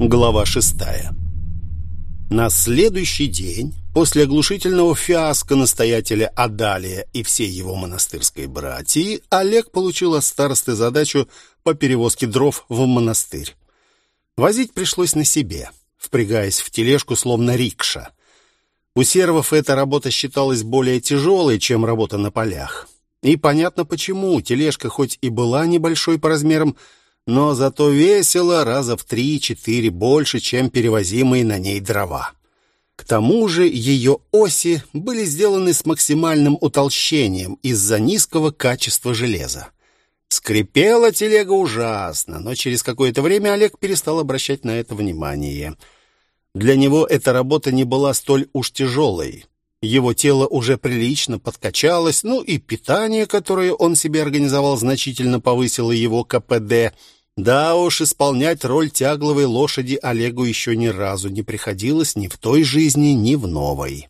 Глава шестая. На следующий день, после оглушительного фиаско настоятеля Адалия и всей его монастырской братьи, Олег получил от старосты задачу по перевозке дров в монастырь. Возить пришлось на себе, впрягаясь в тележку, словно рикша. У сервов эта работа считалась более тяжелой, чем работа на полях. И понятно почему. Тележка хоть и была небольшой по размерам, но зато весело раза в три-четыре больше, чем перевозимые на ней дрова. К тому же ее оси были сделаны с максимальным утолщением из-за низкого качества железа. Скрипела телега ужасно, но через какое-то время Олег перестал обращать на это внимание. Для него эта работа не была столь уж тяжелой. Его тело уже прилично подкачалось, ну и питание, которое он себе организовал, значительно повысило его КПД – да уж, исполнять роль тягловой лошади Олегу еще ни разу не приходилось ни в той жизни, ни в новой.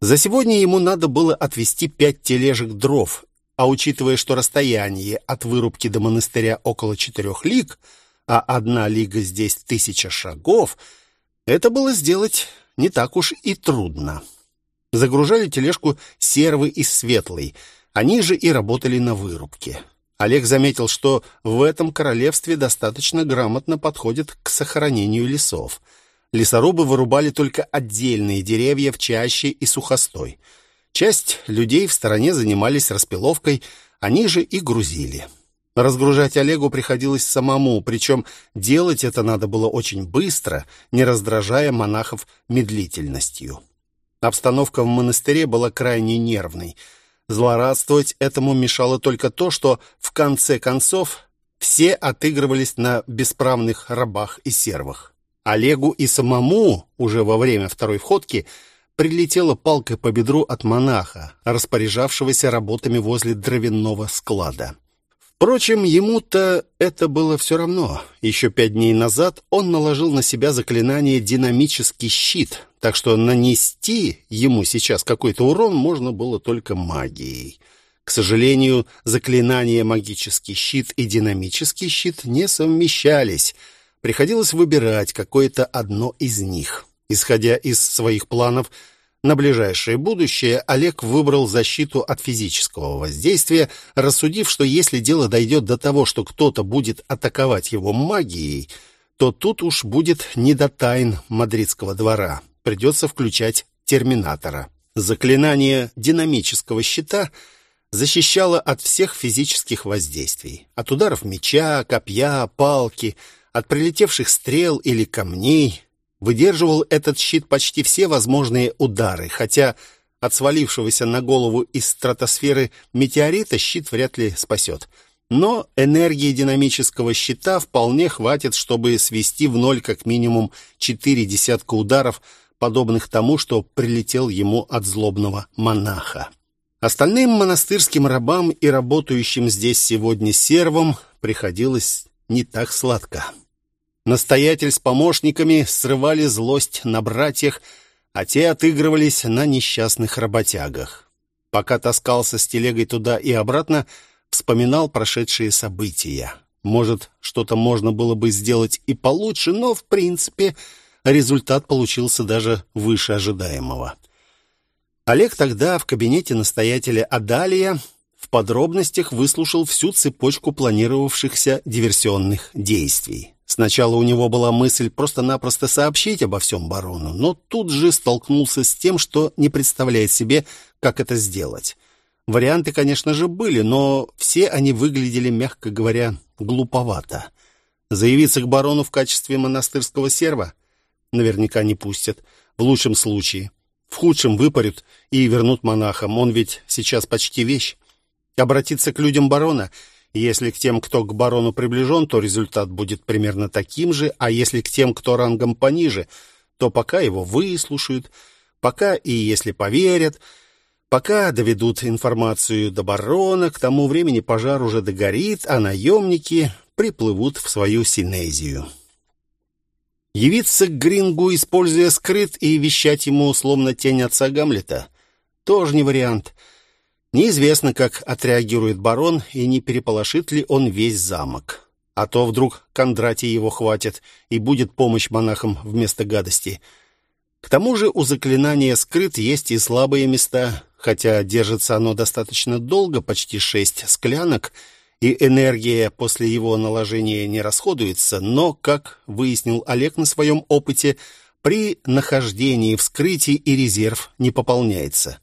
За сегодня ему надо было отвезти пять тележек дров, а учитывая, что расстояние от вырубки до монастыря около четырех лиг, а одна лига здесь тысяча шагов, это было сделать не так уж и трудно. Загружали тележку сервы из светлой, они же и работали на вырубке. Олег заметил, что в этом королевстве достаточно грамотно подходят к сохранению лесов. Лесорубы вырубали только отдельные деревья в чаще и сухостой. Часть людей в стороне занимались распиловкой, они же и грузили. Разгружать Олегу приходилось самому, причем делать это надо было очень быстро, не раздражая монахов медлительностью. Обстановка в монастыре была крайне нервной – Злорадствовать этому мешало только то, что в конце концов все отыгрывались на бесправных рабах и сервах. Олегу и самому уже во время второй входки прилетела палка по бедру от монаха, распоряжавшегося работами возле дровяного склада. Впрочем, ему-то это было все равно. Еще пять дней назад он наложил на себя заклинание «динамический щит», так что нанести ему сейчас какой-то урон можно было только магией. К сожалению, заклинания «магический щит» и «динамический щит» не совмещались. Приходилось выбирать какое-то одно из них. Исходя из своих планов – на ближайшее будущее Олег выбрал защиту от физического воздействия, рассудив, что если дело дойдет до того, что кто-то будет атаковать его магией, то тут уж будет не до тайн мадридского двора. Придется включать терминатора. Заклинание динамического щита защищало от всех физических воздействий. От ударов меча, копья, палки, от прилетевших стрел или камней, Выдерживал этот щит почти все возможные удары, хотя от свалившегося на голову из стратосферы метеорита щит вряд ли спасет. Но энергии динамического щита вполне хватит, чтобы свести в ноль как минимум четыре десятка ударов, подобных тому, что прилетел ему от злобного монаха. Остальным монастырским рабам и работающим здесь сегодня сервам приходилось не так сладко. Настоятель с помощниками срывали злость на братьях, а те отыгрывались на несчастных работягах. Пока таскался с телегой туда и обратно, вспоминал прошедшие события. Может, что-то можно было бы сделать и получше, но, в принципе, результат получился даже выше ожидаемого. Олег тогда в кабинете настоятеля Адалия в подробностях выслушал всю цепочку планировавшихся диверсионных действий. Сначала у него была мысль просто-напросто сообщить обо всем барону, но тут же столкнулся с тем, что не представляет себе, как это сделать. Варианты, конечно же, были, но все они выглядели, мягко говоря, глуповато. Заявиться к барону в качестве монастырского серва наверняка не пустят, в лучшем случае. В худшем выпарют и вернут монахам, он ведь сейчас почти вещь. Обратиться к людям барона — если к тем, кто к барону приближен, то результат будет примерно таким же, а если к тем, кто рангом пониже, то пока его выслушают, пока и если поверят, пока доведут информацию до барона, к тому времени пожар уже догорит, а наемники приплывут в свою Синезию. Явиться к Грингу, используя скрыт, и вещать ему, словно тень отца Гамлета, тоже не вариант — Неизвестно, как отреагирует барон и не переполошит ли он весь замок. А то вдруг Кондратий его хватит, и будет помощь монахам вместо гадости. К тому же у заклинания «Скрыт» есть и слабые места, хотя держится оно достаточно долго, почти шесть склянок, и энергия после его наложения не расходуется, но, как выяснил Олег на своем опыте, при нахождении вскрытий и резерв не пополняется.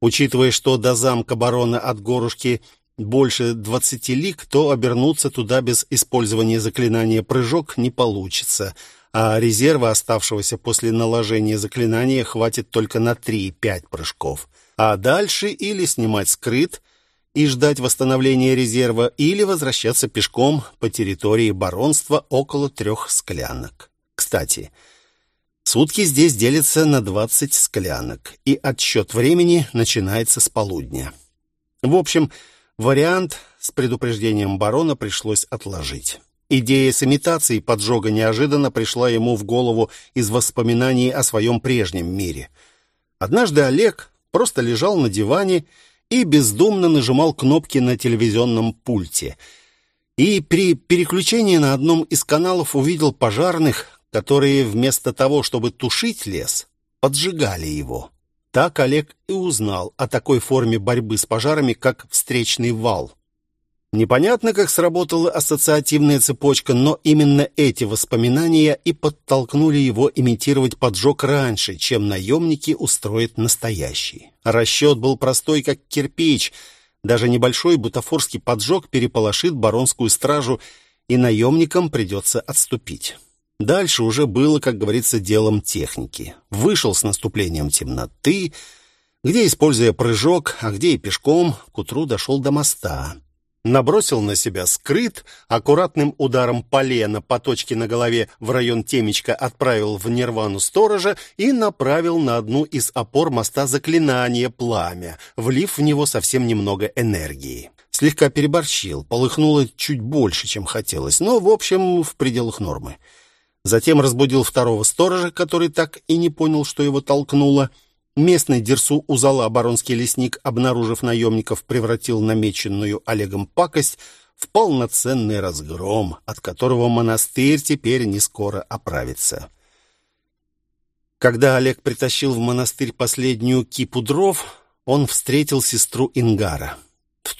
Учитывая, что до замка барона от горушки больше двадцати лиг, то обернуться туда без использования заклинания «Прыжок» не получится — а резерва оставшегося после наложения заклинания хватит только на 3-5 прыжков. А дальше или снимать скрыт и ждать восстановления резерва, или возвращаться пешком по территории баронства около трех склянок. Кстати, сутки здесь делятся на 20 склянок, и отсчет времени начинается с полудня. В общем, вариант с предупреждением барона пришлось отложить. Идея с имитацией поджога неожиданно пришла ему в голову из воспоминаний о своем прежнем мире. Однажды Олег просто лежал на диване и бездумно нажимал кнопки на телевизионном пульте. И при переключении на одном из каналов увидел пожарных, которые вместо того, чтобы тушить лес, поджигали его. Так Олег и узнал о такой форме борьбы с пожарами, как встречный вал. Непонятно, как сработала ассоциативная цепочка, но именно эти воспоминания и подтолкнули его имитировать поджог раньше, чем наемники устроят настоящий. Расчет был простой, как кирпич. Даже небольшой бутафорский поджог переполошит баронскую стражу, и наемникам придется отступить. Дальше уже было, как говорится, делом техники. Вышел с наступлением темноты, где, используя прыжок, а где и пешком, к утру дошел до моста набросил на себя скрыт, аккуратным ударом полена по точке на голове в район темечка отправил в нирвану сторожа и направил на одну из опор моста заклинание пламя, влив в него совсем немного энергии. Слегка переборщил, полыхнуло чуть больше, чем хотелось, но, в общем, в пределах нормы. Затем разбудил второго сторожа, который так и не понял, что его толкнуло, Местный Дерсу Узала, баронский лесник, обнаружив наемников, превратил намеченную Олегом пакость в полноценный разгром, от которого монастырь теперь не скоро оправится. Когда Олег притащил в монастырь последнюю кипу дров, он встретил сестру Ингара.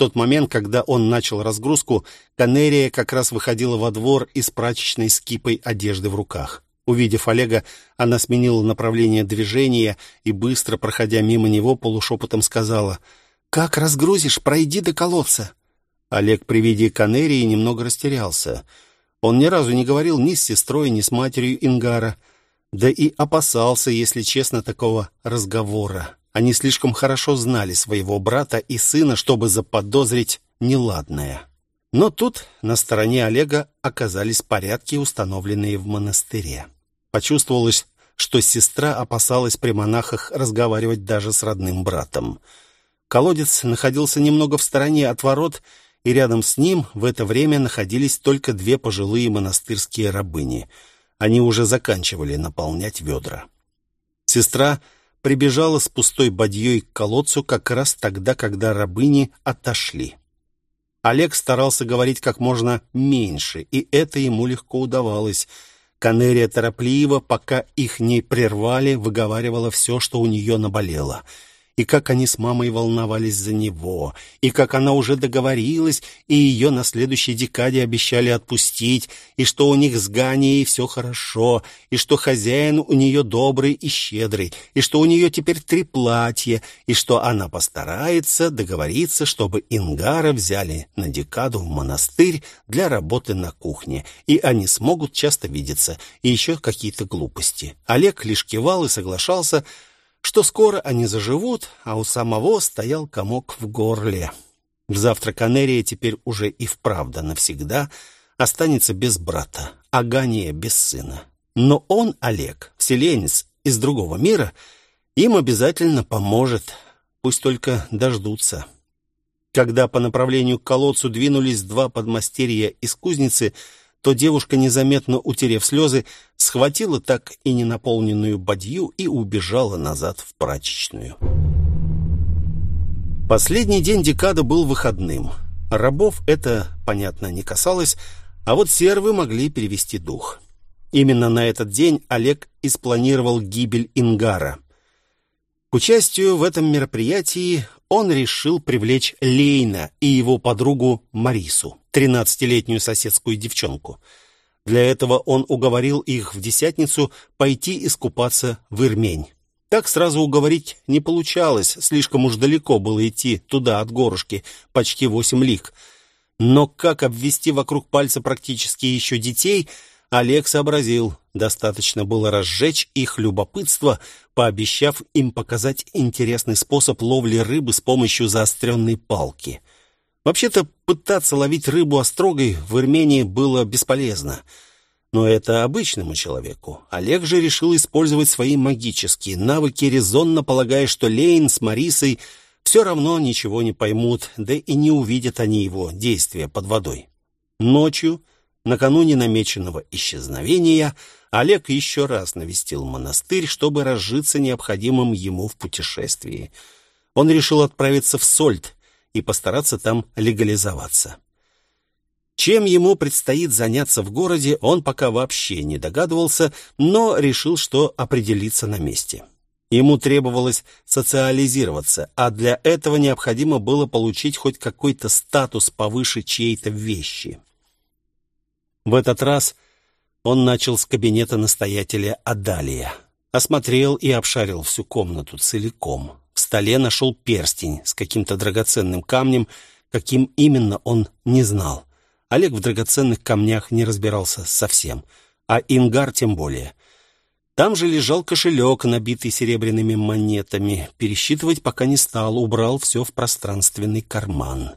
Тот момент, когда он начал разгрузку, Канерия как раз выходила во двор из прачечной с кипой одежды в руках. Увидев Олега, она сменила направление движения и, быстро проходя мимо него, полушепотом сказала «Как разгрузишь, пройди до колодца». Олег при виде канерии немного растерялся. Он ни разу не говорил ни с сестрой, ни с матерью Ингара. Да и опасался, если честно, такого разговора. Они слишком хорошо знали своего брата и сына, чтобы заподозрить неладное. Но тут на стороне Олега оказались порядки, установленные в монастыре. Почувствовалось, что сестра опасалась при монахах разговаривать даже с родным братом. Колодец находился немного в стороне от ворот, и рядом с ним в это время находились только две пожилые монастырские рабыни. Они уже заканчивали наполнять ведра. Сестра прибежала с пустой бадьей к колодцу как раз тогда, когда рабыни отошли. Олег старался говорить как можно меньше, и это ему легко удавалось — Канерия торопливо, пока их не прервали, выговаривала все, что у нее наболело — и как они с мамой волновались за него, и как она уже договорилась, и ее на следующей декаде обещали отпустить, и что у них с Ганией все хорошо, и что хозяин у нее добрый и щедрый, и что у нее теперь три платья, и что она постарается договориться, чтобы Ингара взяли на декаду в монастырь для работы на кухне, и они смогут часто видеться, и еще какие-то глупости. Олег лишь кивал и соглашался, что скоро они заживут, а у самого стоял комок в горле. Завтра Канерия теперь уже и вправду навсегда останется без брата, а Гания без сына. Но он, Олег, вселенец из другого мира, им обязательно поможет, пусть только дождутся. Когда по направлению к колодцу двинулись два подмастерья из кузницы, то девушка, незаметно утерев слезы, схватила так и не наполненную бадью и убежала назад в прачечную. Последний день декада был выходным. Рабов это, понятно, не касалось, А вот сервы могли перевести дух. Именно на этот день Олег и спланировал гибель Ингара. К участию в этом мероприятии он решил привлечь Лейна и его подругу Марису, 13-летнюю соседскую девчонку. Для этого он уговорил их в десятницу пойти искупаться в Ирмень. Так сразу уговорить не получалось, слишком уж далеко было идти туда от горушки, почти восемь лиг. Но как обвести вокруг пальца практически еще детей, Олег сообразил. Достаточно было разжечь их любопытство, пообещав им показать интересный способ ловли рыбы с помощью заостренной палки. Вообще-то пытаться ловить рыбу острогой в Армении было бесполезно. Но это обычному человеку. Олег же решил использовать свои магические навыки, резонно полагая, что Лейн с Марисой все равно ничего не поймут, да и не увидят они его действия под водой. Ночью, накануне намеченного исчезновения, Олег еще раз навестил монастырь, чтобы разжиться необходимым ему в путешествии. Он решил отправиться в Сольт и постараться там легализоваться. Чем ему предстоит заняться в городе, он пока вообще не догадывался, но решил, что определиться на месте. Ему требовалось социализироваться, а для этого необходимо было получить хоть какой-то статус повыше чьей-то вещи. В этот раз он начал с кабинета настоятеля Адалия. Осмотрел и обшарил всю комнату целиком. В столе нашел перстень с каким-то драгоценным камнем, каким именно он не знал. Олег в драгоценных камнях не разбирался совсем, а Ингар тем более. Там же лежал кошелек, набитый серебряными монетами. Пересчитывать пока не стал, убрал все в пространственный карман.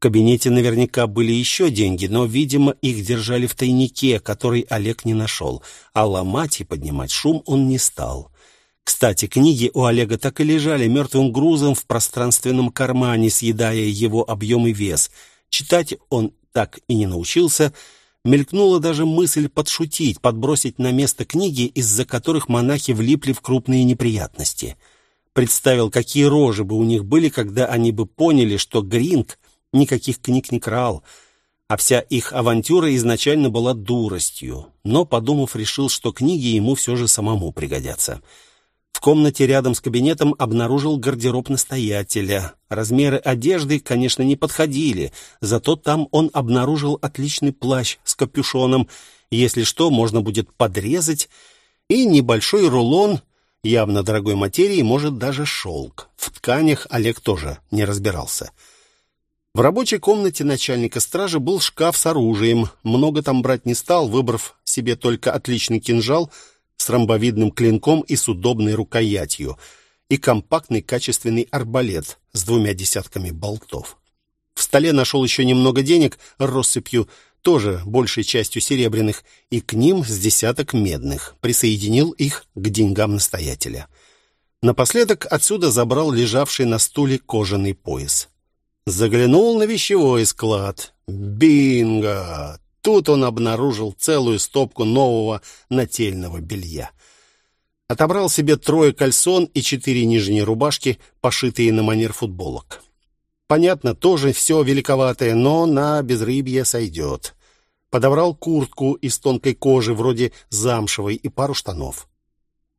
Кабинете наверняка были еще деньги, но, видимо, их держали в тайнике, который Олег не нашел, а ломать и поднимать шум он не стал. Кстати, книги у Олега так и лежали мертвым грузом в пространственном кармане, съедая его объем и вес. Читать он так и не научился — Мелькнула даже мысль подшутить, подбросить на место книги, из-за которых монахи влипли в крупные неприятности. Представил, какие рожи бы у них были, когда они бы поняли, что Гринг никаких книг не крал, а вся их авантюра изначально была дуростью. Но, подумав, решил, что книги ему все же самому пригодятся. В комнате рядом с кабинетом обнаружил гардероб настоятеля. Размеры одежды, конечно, не подходили, зато там он обнаружил отличный плащ с капюшоном. Если что, можно будет подрезать. И небольшой рулон, явно дорогой материи, может даже шелк. В тканях Олег тоже не разбирался. В рабочей комнате начальника стражи был шкаф с оружием. Много там брать не стал, выбрав себе только отличный кинжал — с ромбовидным клинком и с удобной рукоятью, и компактный качественный арбалет с двумя десятками болтов. В столе нашел еще немного денег россыпью, тоже большей частью серебряных, и к ним с десяток медных, присоединил их к деньгам настоятеля. Напоследок отсюда забрал лежавший на стуле кожаный пояс. Заглянул на вещевой склад. Бинго! Тут он обнаружил целую стопку нового нательного белья. Отобрал себе трое кальсон и четыре нижние рубашки, пошитые на манер футболок. Понятно, тоже все великоватое, но на безрыбье сойдет. Подобрал куртку из тонкой кожи, вроде замшевой, и пару штанов.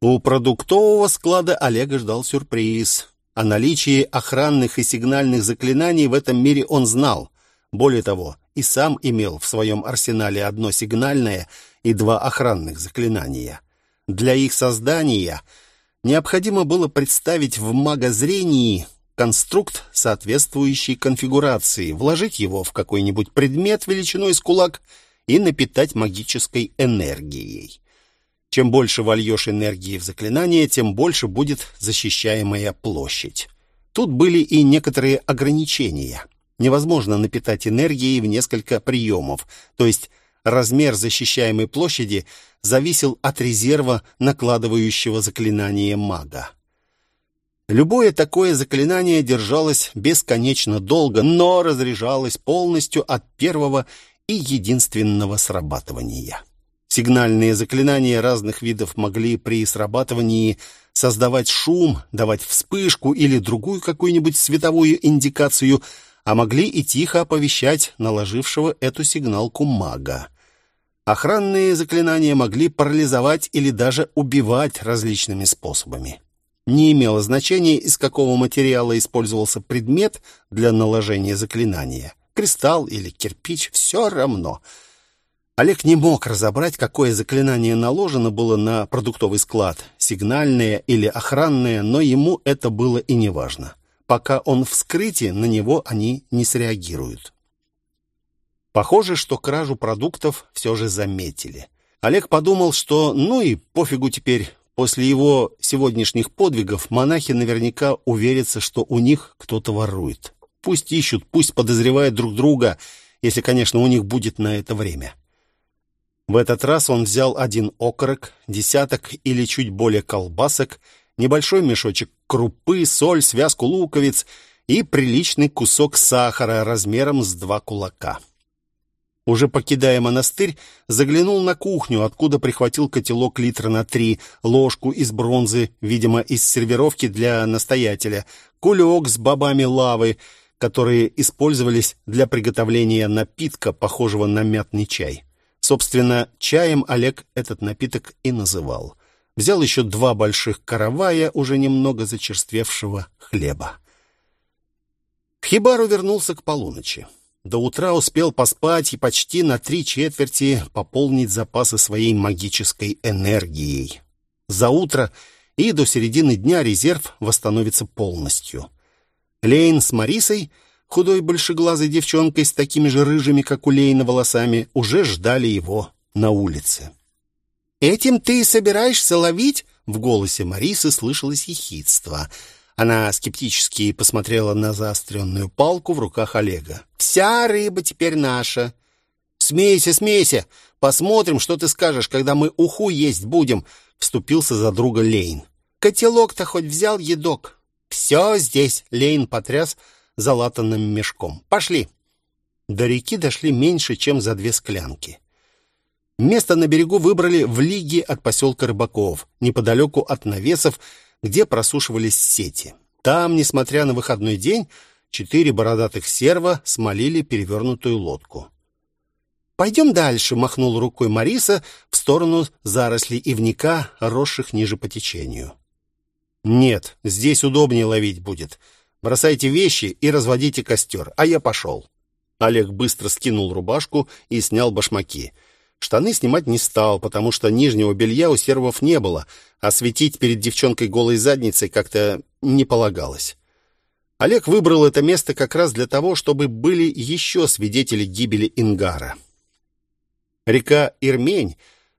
У продуктового склада Олега ждал сюрприз. О наличии охранных и сигнальных заклинаний в этом мире он знал. Более того, и сам имел в своем арсенале одно сигнальное и два охранных заклинания. Для их создания необходимо было представить в магозрении конструкт соответствующей конфигурации, вложить его в какой-нибудь предмет величиной с кулак и напитать магической энергией. Чем больше вольешь энергии в заклинание, тем больше будет защищаемая площадь. Тут были и некоторые ограничения невозможно напитать энергией в несколько приемов, то есть размер защищаемой площади зависел от резерва накладывающего заклинание мага. Любое такое заклинание держалось бесконечно долго, но разряжалось полностью от первого и единственного срабатывания. Сигнальные заклинания разных видов могли при срабатывании создавать шум, давать вспышку или другую какую-нибудь световую индикацию – а могли и тихо оповещать наложившего эту сигналку мага. Охранные заклинания могли парализовать или даже убивать различными способами. Не имело значения, из какого материала использовался предмет для наложения заклинания. Кристалл или кирпич — все равно. Олег не мог разобрать, какое заклинание наложено было на продуктовый склад, сигнальное или охранное, но ему это было и не важно. Пока он в скрытии, на него они не среагируют. Похоже, что кражу продуктов все же заметили. Олег подумал, что ну и пофигу теперь. После его сегодняшних подвигов монахи наверняка уверятся, что у них кто-то ворует. Пусть ищут, пусть подозревают друг друга, если, конечно, у них будет на это время. В этот раз он взял один окорок, десяток или чуть более колбасок, небольшой мешочек крупы, соль, связку луковиц и приличный кусок сахара размером с два кулака. Уже покидая монастырь, заглянул на кухню, откуда прихватил котелок литра на три, ложку из бронзы, видимо, из сервировки для настоятеля, кулек с бобами лавы, которые использовались для приготовления напитка, похожего на мятный чай. Собственно, чаем Олег этот напиток и называл. Взял еще два больших каравая, уже немного зачерствевшего хлеба. В хибару вернулся к полуночи. До утра успел поспать и почти на три четверти пополнить запасы своей магической энергией. За утро и до середины дня резерв восстановится полностью. Лейн с Марисой, худой большеглазой девчонкой с такими же рыжими, как у Лейна, волосами, уже ждали его на улице. «Этим ты собираешься ловить?» В голосе Марисы слышалось ехидство — она скептически посмотрела на заостренную палку в руках Олега. «Вся рыба теперь наша». «Смейся, смейся! Посмотрим, что ты скажешь, когда мы уху есть будем», — вступился за друга Лейн. «Котелок-то хоть взял едок?» «Все здесь», — Лейн потряс залатанным мешком. «Пошли». До реки дошли меньше, чем за две склянки. Место на берегу выбрали в лиге от поселка Рыбаков, неподалеку от навесов, где просушивались сети. Там, несмотря на выходной день, четыре бородатых серва смолили перевернутую лодку. «Пойдем дальше», — махнул рукой Мариса в сторону зарослей ивника, росших ниже по течению. «Нет, здесь удобнее ловить будет. Бросайте вещи и разводите костер, а я пошел». Олег быстро скинул рубашку и снял башмаки — Штаны снимать не стал, потому что нижнего белья у сервов не было, а светить перед девчонкой голой задницей как-то не полагалось. Олег выбрал это место как раз для того, чтобы были еще свидетели гибели Ингара. Река Ирмень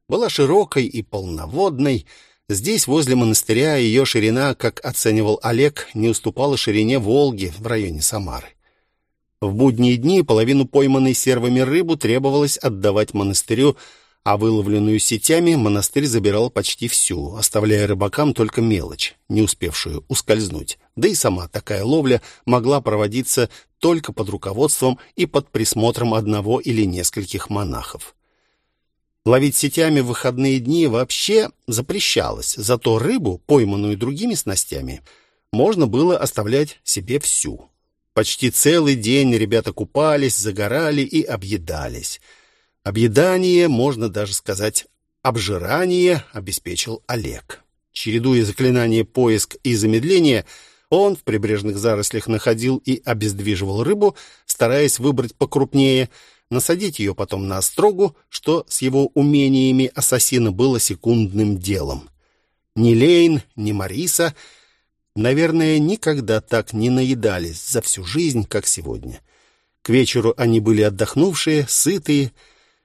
была широкой и полноводной. Здесь, возле монастыря, ее ширина, как оценивал Олег, не уступала ширине Волги в районе Самары. В будние дни половину пойманной сервами рыбу требовалось отдавать монастырю, а выловленную сетями монастырь забирал почти всю, оставляя рыбакам только мелочь, не успевшую ускользнуть. Да и сама такая ловля могла проводиться только под руководством и под присмотром одного или нескольких монахов. Ловить сетями в выходные дни вообще запрещалось, зато рыбу, пойманную другими снастями, можно было оставлять себе всю. Почти целый день ребята купались, загорали и объедались. Объедание, можно даже сказать, обжирание обеспечил Олег. Чередуя заклинания поиск и замедление, он в прибрежных зарослях находил и обездвиживал рыбу, стараясь выбрать покрупнее, насадить ее потом на острогу, что с его умениями ассасина было секундным делом. Ни Лейн, ни Мариса — Наверное, никогда так не наедались за всю жизнь, как сегодня. К вечеру они были отдохнувшие, сытые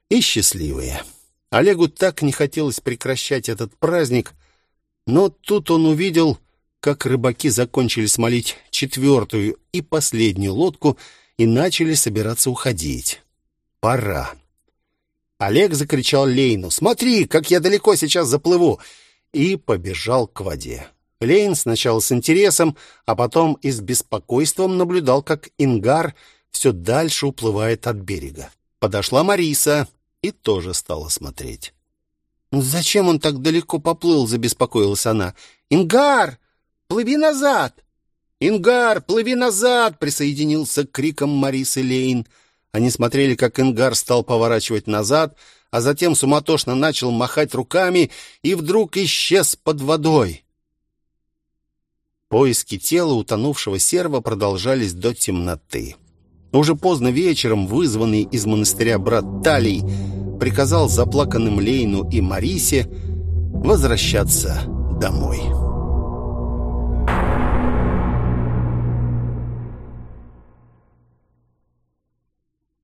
и счастливые. Олегу так не хотелось прекращать этот праздник, но тут он увидел, как рыбаки закончили смолить четвертую и последнюю лодку и начали собираться уходить. Пора. Олег закричал Лейну «Смотри, как я далеко сейчас заплыву!» и побежал к воде. Лейн сначала с интересом, а потом и с беспокойством наблюдал, как Ингар все дальше уплывает от берега. Подошла Мариса и тоже стала смотреть. «Ну, «Зачем он так далеко поплыл?» — забеспокоилась она. «Ингар, плыви назад!» «Ингар, плыви назад!» — присоединился к крикам Марисы Лейн. Они смотрели, как Ингар стал поворачивать назад, а затем суматошно начал махать руками и вдруг исчез под водой. Поиски тела утонувшего серва продолжались до темноты. Уже поздно вечером вызванный из монастыря брат Талий приказал заплаканным Лейну и Марисе возвращаться домой.